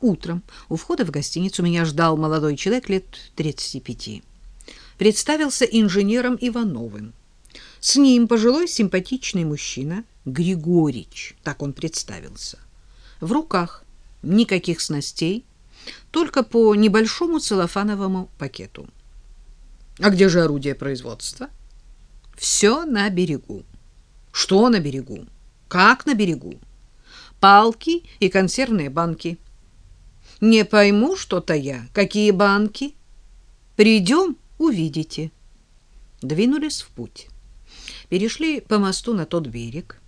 Утром у входа в гостиницу меня ждал молодой человек лет 35. Представился инженером Ивановым. С ним пожилой симпатичный мужчина Григорич, так он представился. В руках никаких снастей, только по небольшому целлофановому пакету. А где же орудие производства? Все на берегу. Что на берегу? Как на берегу? Палки и консервные банки – не пойму что-то я. Какие банки? Придем, увидите. Двинулись в путь. Перешли по мосту на тот берег.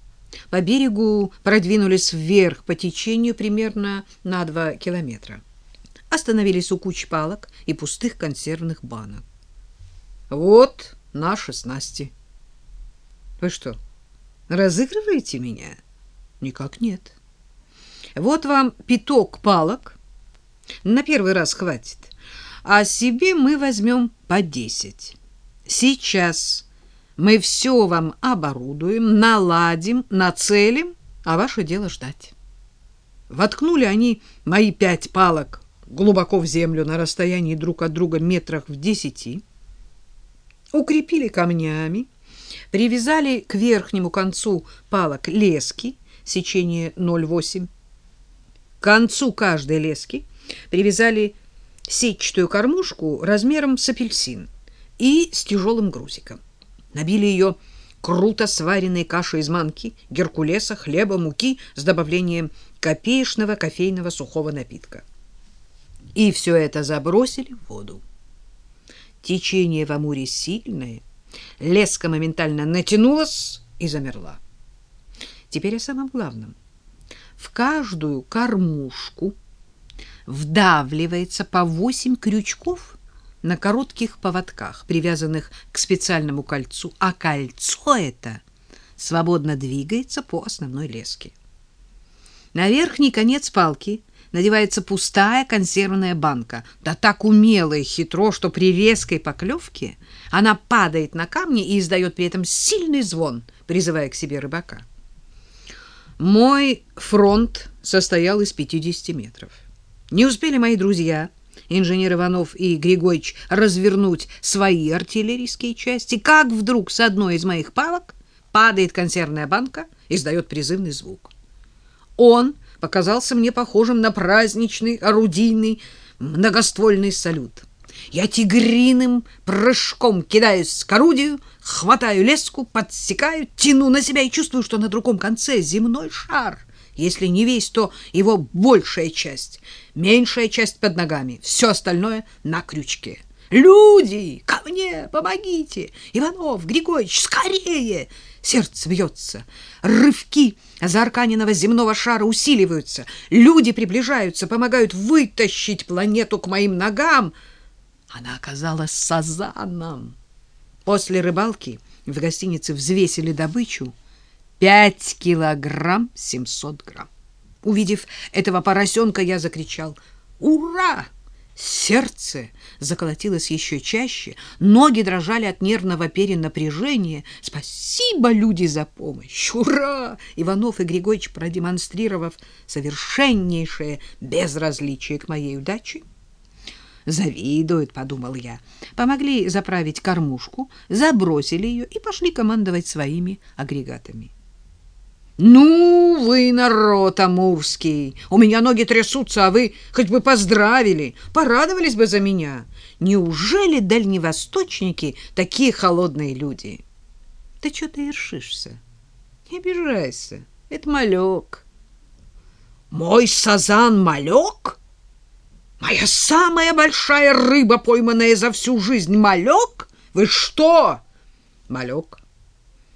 По берегу продвинулись вверх по течению примерно на два километра. Остановились у куч палок и пустых консервных банок. Вот наши снасти. Вы что, разыгрываете меня? Никак нет. Вот вам пяток палок, на первый раз хватит. А себе мы возьмем по десять. Сейчас мы все вам оборудуем, наладим, нацелим, а ваше дело ждать. Воткнули они мои пять палок глубоко в землю на расстоянии друг от друга метрах в десяти, укрепили камнями, привязали к верхнему концу палок лески, сечение 0,8. К концу каждой лески привязали сетчатую кормушку размером с апельсин и с тяжелым грузиком. Набили ее круто сваренной кашей из манки, геркулеса, хлеба, муки с добавлением копеечного кофейного сухого напитка. И все это забросили в воду. Течение в Амуре сильное, леска моментально натянулась и замерла. Теперь о самом главном. В каждую кормушку вдавливается по восемь крючков на коротких поводках, привязанных к специальному кольцу, а кольцо это свободно двигается по основной леске. На верхний конец палки надевается пустая консервная банка, да так умело и хитро, что при резкой поклевке она падает на камни и издает при этом сильный звон, призывая к себе рыбака. Мой фронт состоял из 50 метров. Не успели мои друзья, инженер Иванов и Григорьевич, развернуть свои артиллерийские части, как вдруг с одной из моих палок падает консервная банка и издает призывный звук. Он показался мне похожим на праздничный орудийный многоствольный салют. Я тигриным прыжком кидаюсь к орудию, хватаю леску, подсекаю, тяну на себя и чувствую, что на другом конце земной шар — если не весь, то его большая часть, меньшая часть под ногами, все остальное на крючке. Люди, ко мне, помогите! Иванов, Григорьевич, скорее! Сердце бьется. Рывки заарканенного земного шара усиливаются. Люди приближаются, помогают вытащить планету к моим ногам. Она оказалась сазаном. После рыбалки в гостинице взвесили добычу Пять килограмм семьсот грамм. Увидев этого поросенка, я закричал «Ура!». Сердце заколотилось еще чаще, ноги дрожали от нервного перенапряжения. Спасибо, люди, за помощь! Ура! Иванов и Григорьевич, продемонстрировав совершеннейшее безразличие к моей удаче, завидуют, подумал я. Помогли заправить кормушку, забросили ее и пошли командовать своими агрегатами. Ну, вы народ амурский. У меня ноги трясутся, а вы хоть бы поздравили, порадовались бы за меня. Неужели дальневосточники такие холодные люди? Ты что ты ершишься? Не обижайся. Это малек. Мой сазан малек? Моя самая большая рыба, пойманная за всю жизнь, малек? Вы что? Малек.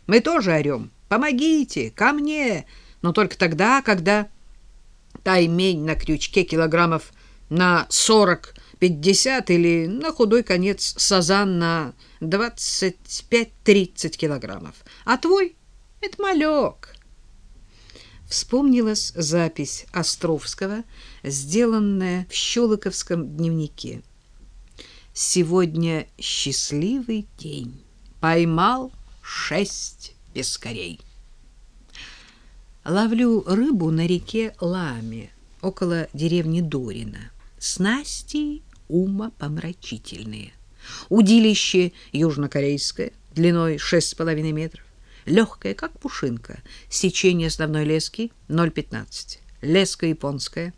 Мы тоже орем. Помогите, ко мне! Но только тогда, когда таймень на крючке килограммов на сорок-пятьдесят или на худой конец сазан на двадцать пять-тридцать килограммов. А твой — это малек. Вспомнилась запись Островского, сделанная в Щелоковском дневнике. «Сегодня счастливый день. Поймал шесть пескарей. Ловлю рыбу на реке Ламе. около деревни Дорина. Снасти умопомрачительные. Удилище южнокорейское, длиной 6,5 метров, легкое, как пушинка, сечение основной лески 0,15, леска японская,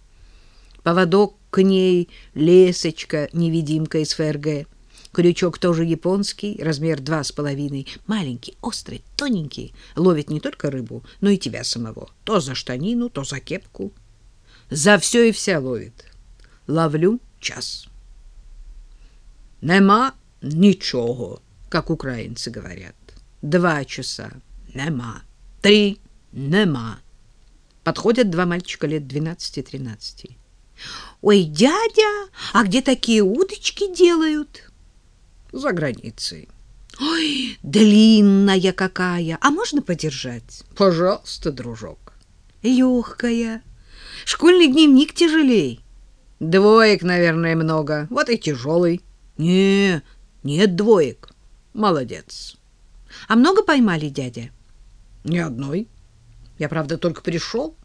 поводок к ней лесочка-невидимка из ФРГ, крючок тоже японский, размер 2,5, маленький, острый, тоненький, ловит не только рыбу, но и тебя самого, то за штанину, то за кепку. За все и вся ловит. Ловлю час. Нема нічого, как украинцы говорят. Два часа. Нема. Три. Нема. Подходят два мальчика лет 12-13. Ой, дядя, а где такие удочки делают? За границей. Ой, длинная какая. А можно подержать? Пожалуйста, дружок. Легкая. Школьный дневник тяжелей. Двоек, наверное, много. Вот и тяжелый. Не, нет двоек. Молодец. А много поймали, дядя? Ни одной. Я, правда, только пришел.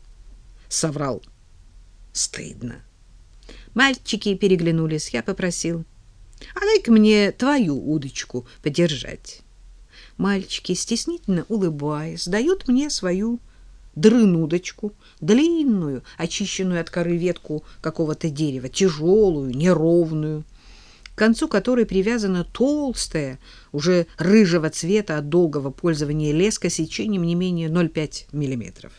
Соврал. Стыдно. Мальчики переглянулись. Я попросил. А дай-ка мне твою удочку подержать. Мальчики, стеснительно улыбаясь, дают мне свою дрынудочку, длинную, очищенную от коры ветку какого-то дерева, тяжелую, неровную, к концу которой привязана толстая, уже рыжего цвета от долгого пользования леска сечением не менее 0,5 мм.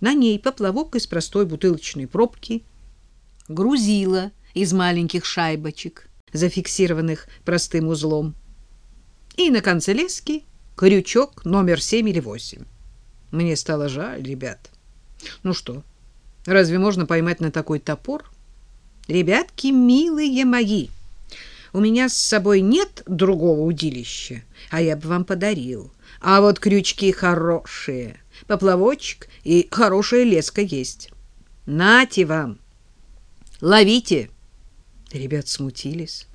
На ней поплавок из простой бутылочной пробки, грузила из маленьких шайбочек, зафиксированных простым узлом, и на конце лески крючок номер 7 или 8. Мне стало жаль ребят. Ну что, разве можно поймать на такой топор? Ребятки, милые мои, у меня с собой нет другого удилища, а я бы вам подарил. А вот крючки хорошие, поплавочек и хорошая леска есть. Нате вам, ловите. Ребят смутились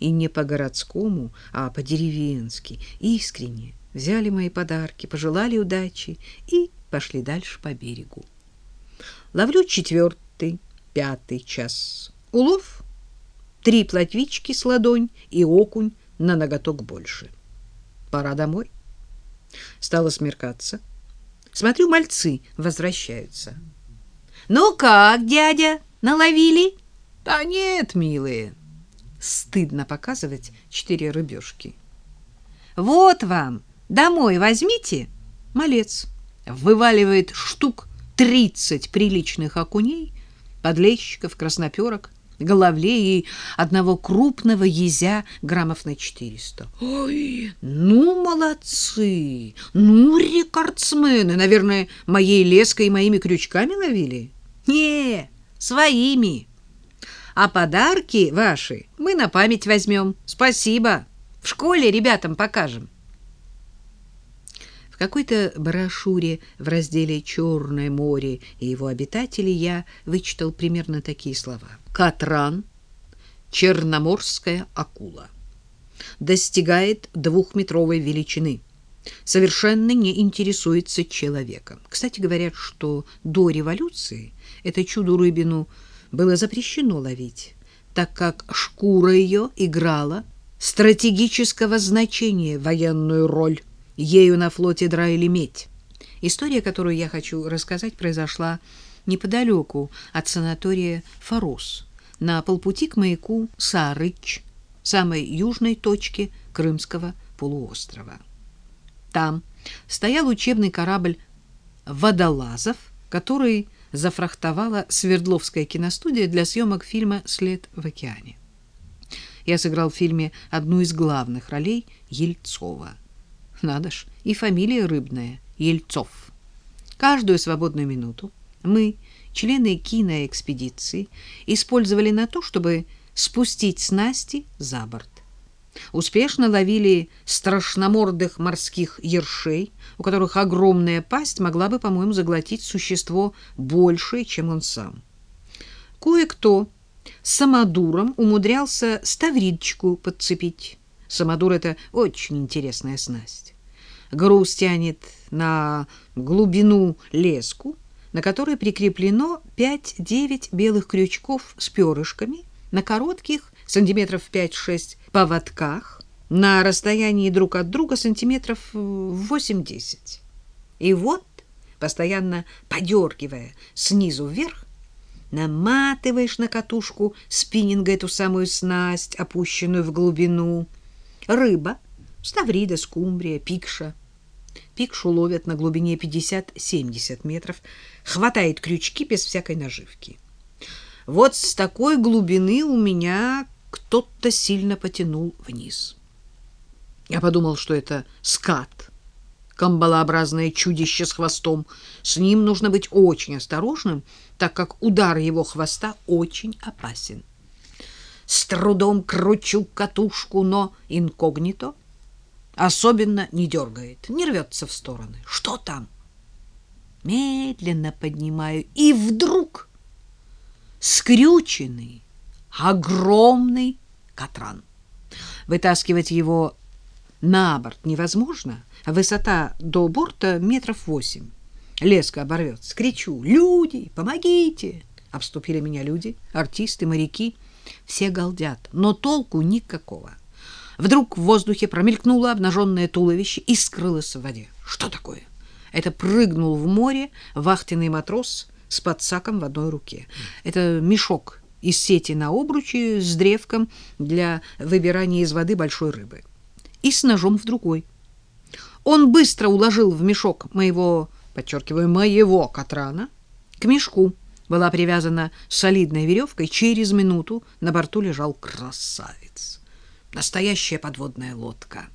и не по-городскому, а по-деревенски, искренне взяли мои подарки, пожелали удачи и пошли дальше по берегу. Ловлю четвертый, пятый час. Улов — три плотвички с ладонь и окунь на ноготок больше. Пора домой. Стало смеркаться. Смотрю, мальцы возвращаются. — Ну как, дядя, наловили? — Да нет, милые. Стыдно показывать четыре рыбешки. — Вот вам, Домой возьмите. Малец вываливает штук тридцать приличных окуней, подлещиков, красноперок, головлей и одного крупного езя граммов на четыреста. Ой, ну молодцы! Ну рекордсмены, наверное, моей леской и моими крючками ловили. Не, своими. А подарки ваши мы на память возьмем. Спасибо. В школе ребятам покажем. В какой-то брошюре в разделе «Черное море и его обитатели» я вычитал примерно такие слова. Катран, черноморская акула, достигает двухметровой величины, совершенно не интересуется человеком. Кстати, говорят, что до революции это чудо-рыбину было запрещено ловить, так как шкура ее играла стратегического значения военную роль ею на флоте драили медь. История, которую я хочу рассказать, произошла неподалеку от санатория Форос, на полпути к маяку Сарыч, самой южной точке Крымского полуострова. Там стоял учебный корабль «Водолазов», который зафрахтовала Свердловская киностудия для съемок фильма «След в океане». Я сыграл в фильме одну из главных ролей Ельцова – надо ж, и фамилия рыбная — Ельцов. Каждую свободную минуту мы, члены киноэкспедиции, использовали на то, чтобы спустить снасти за борт. Успешно ловили страшномордых морских ершей, у которых огромная пасть могла бы, по-моему, заглотить существо большее, чем он сам. Кое-кто самодуром умудрялся ставридочку подцепить. Самодур — это очень интересная снасть. Груз тянет на глубину леску, на которой прикреплено 5-9 белых крючков с перышками на коротких сантиметров 5-6 поводках на расстоянии друг от друга сантиметров 8-10. И вот, постоянно подергивая снизу вверх, наматываешь на катушку спиннинга эту самую снасть, опущенную в глубину. Рыба, ставрида, скумбрия, пикша. Пикшу ловят на глубине 50-70 метров, хватает крючки без всякой наживки. Вот с такой глубины у меня кто-то сильно потянул вниз. Я подумал, что это скат, камбалообразное чудище с хвостом. С ним нужно быть очень осторожным, так как удар его хвоста очень опасен. С трудом кручу катушку, но инкогнито особенно не дергает, не рвется в стороны. Что там? Медленно поднимаю, и вдруг скрюченный, огромный катран. Вытаскивать его на борт невозможно, высота до борта метров восемь. Леска оборвется. Кричу «Люди, помогите!» Обступили меня люди, артисты, моряки. Все галдят, но толку никакого. Вдруг в воздухе промелькнуло обнаженное туловище и скрылось в воде. Что такое? Это прыгнул в море вахтенный матрос с подсаком в одной руке. Это мешок из сети на обруче с древком для выбирания из воды большой рыбы. И с ножом в другой. Он быстро уложил в мешок моего, подчеркиваю, моего Катрана. К мешку была привязана солидной веревкой. Через минуту на борту лежал красавец. Настоящая подводная лодка.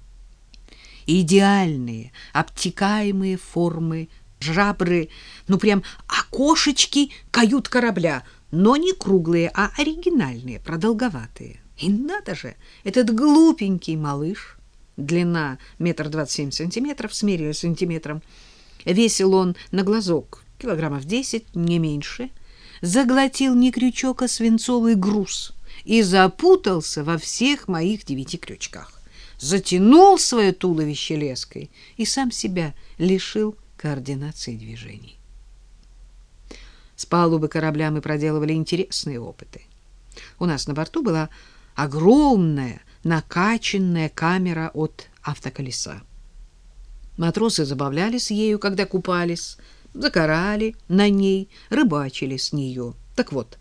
Идеальные, обтекаемые формы, жабры, ну прям окошечки кают корабля, но не круглые, а оригинальные, продолговатые. И надо же, этот глупенький малыш длина метр двадцать семь сантиметров, смерили сантиметром. Весил он на глазок килограммов десять, не меньше. Заглотил не крючок, а свинцовый груз и запутался во всех моих девяти крючках. Затянул свое туловище леской и сам себя лишил координации движений. С палубы корабля мы проделывали интересные опыты. У нас на борту была огромная накачанная камера от автоколеса. Матросы забавлялись ею, когда купались, загорали на ней, рыбачили с нее. Так вот,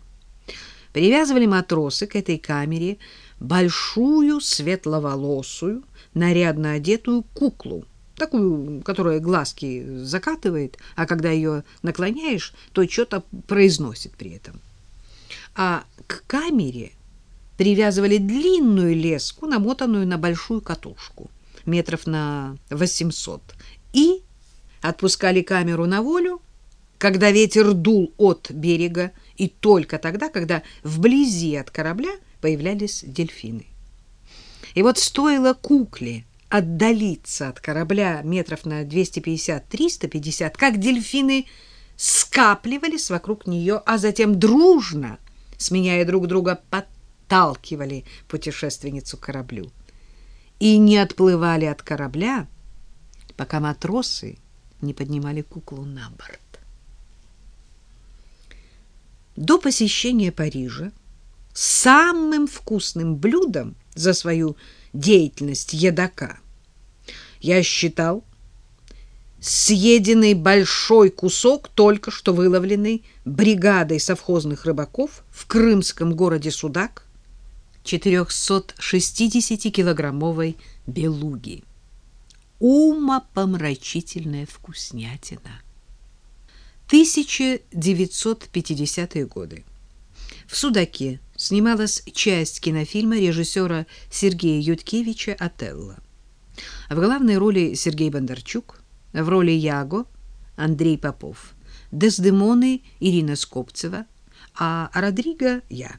привязывали матросы к этой камере большую светловолосую, нарядно одетую куклу, такую, которая глазки закатывает, а когда ее наклоняешь, то что-то произносит при этом. А к камере привязывали длинную леску, намотанную на большую катушку, метров на 800, и отпускали камеру на волю, когда ветер дул от берега, и только тогда, когда вблизи от корабля появлялись дельфины. И вот стоило кукле отдалиться от корабля метров на 250-350, как дельфины скапливались вокруг нее, а затем дружно, сменяя друг друга, под подталкивали путешественницу к кораблю и не отплывали от корабля, пока матросы не поднимали куклу на борт. До посещения Парижа самым вкусным блюдом за свою деятельность едока я считал съеденный большой кусок только что выловленный бригадой совхозных рыбаков в крымском городе Судак 460-килограммовой белуги. Умопомрачительная вкуснятина. 1950-е годы. В Судаке снималась часть кинофильма режиссера Сергея Юткевича «Отелло». В главной роли Сергей Бондарчук, в роли Яго Андрей Попов, Дездемоны Ирина Скопцева, а Родриго – я.